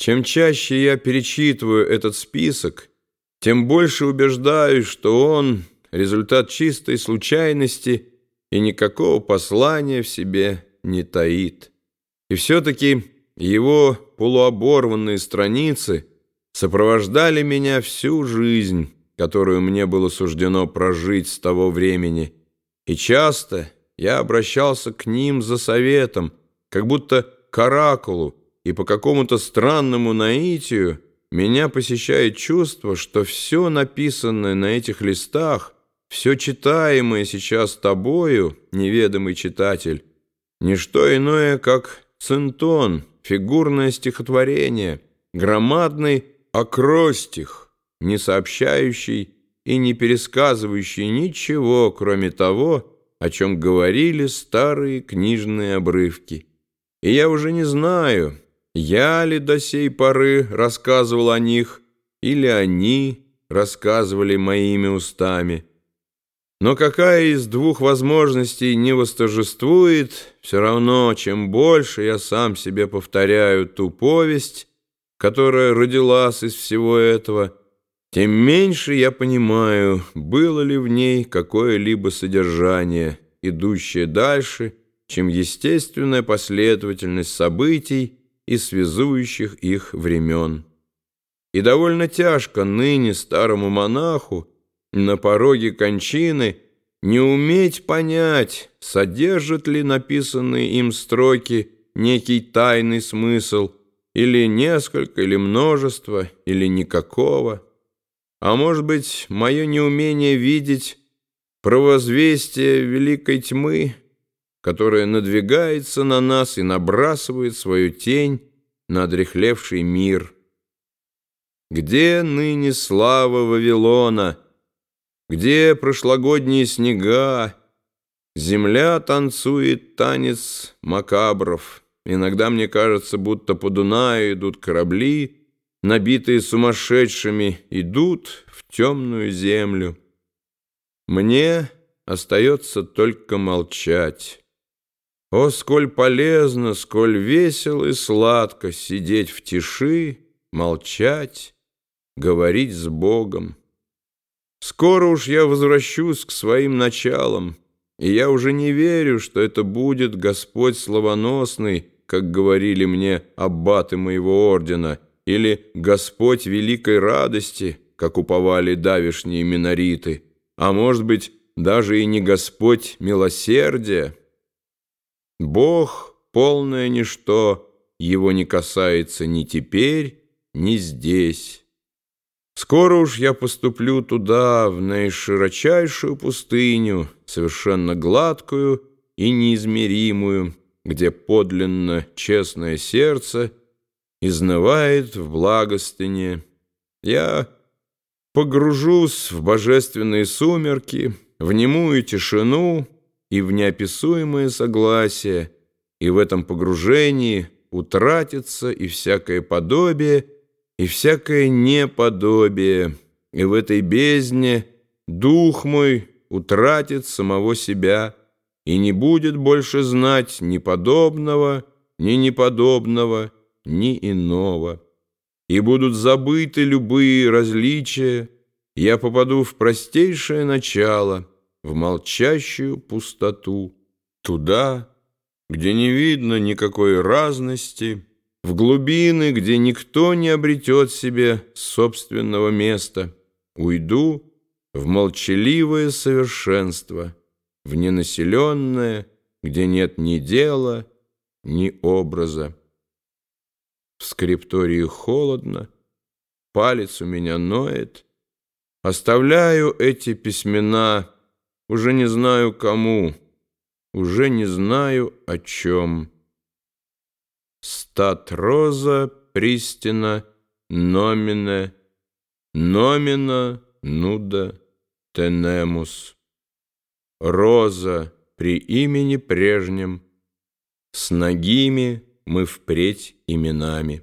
Чем чаще я перечитываю этот список, тем больше убеждаюсь, что он — результат чистой случайности и никакого послания в себе не таит. И все-таки его полуоборванные страницы сопровождали меня всю жизнь, которую мне было суждено прожить с того времени, и часто я обращался к ним за советом, как будто к оракулу, и по какому-то странному наитию меня посещает чувство, что все написанное на этих листах, все читаемое сейчас тобою, неведомый читатель, не что иное, как центон, фигурное стихотворение, громадный акростих, не сообщающий и не пересказывающий ничего, кроме того, о чем говорили старые книжные обрывки. И я уже не знаю, я ли до сей поры рассказывал о них, или они рассказывали моими устами. Но какая из двух возможностей не восторжествует, все равно, чем больше я сам себе повторяю ту повесть, которая родилась из всего этого, тем меньше я понимаю, было ли в ней какое-либо содержание, идущее дальше, чем естественная последовательность событий, и связующих их времен. И довольно тяжко ныне старому монаху на пороге кончины не уметь понять, содержат ли написанные им строки некий тайный смысл, или несколько, или множество, или никакого. А может быть, мое неумение видеть провозвестие великой тьмы — которая надвигается на нас и набрасывает свою тень на одрехлевший мир. Где ныне слава Вавилона? Где прошлогодние снега? Земля танцует танец макабров. Иногда мне кажется, будто по Дунаю идут корабли, набитые сумасшедшими, идут в темную землю. Мне остается только молчать. О, сколь полезно, сколь весело и сладко сидеть в тиши, молчать, говорить с Богом. Скоро уж я возвращусь к своим началам, и я уже не верю, что это будет Господь славоносный, как говорили мне аббаты моего ордена, или Господь великой радости, как уповали давишние минориты, а может быть, даже и не Господь милосердия. Бог — полное ничто, его не касается ни теперь, ни здесь. Скоро уж я поступлю туда, в наиширочайшую пустыню, совершенно гладкую и неизмеримую, где подлинно честное сердце изнывает в благостыне. Я погружусь в божественные сумерки, в немую тишину — и в неописуемое согласие, и в этом погружении утратится и всякое подобие, и всякое неподобие, и в этой бездне дух мой утратит самого себя и не будет больше знать ни подобного, ни неподобного, ни иного. И будут забыты любые различия, я попаду в простейшее начало — в молчащую пустоту, туда, где не видно никакой разности, в глубины, где никто не обретет себе собственного места, уйду в молчаливое совершенство, в ненаселенное, где нет ни дела, ни образа. В скриптории холодно, палец у меня ноет. Оставляю эти письмена уже не знаю кому, уже не знаю о чем. Стат роза пристина номине, номина нуда тенемус. Роза при имени прежнем, с ногими мы впредь именами.